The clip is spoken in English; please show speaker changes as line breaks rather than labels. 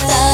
thought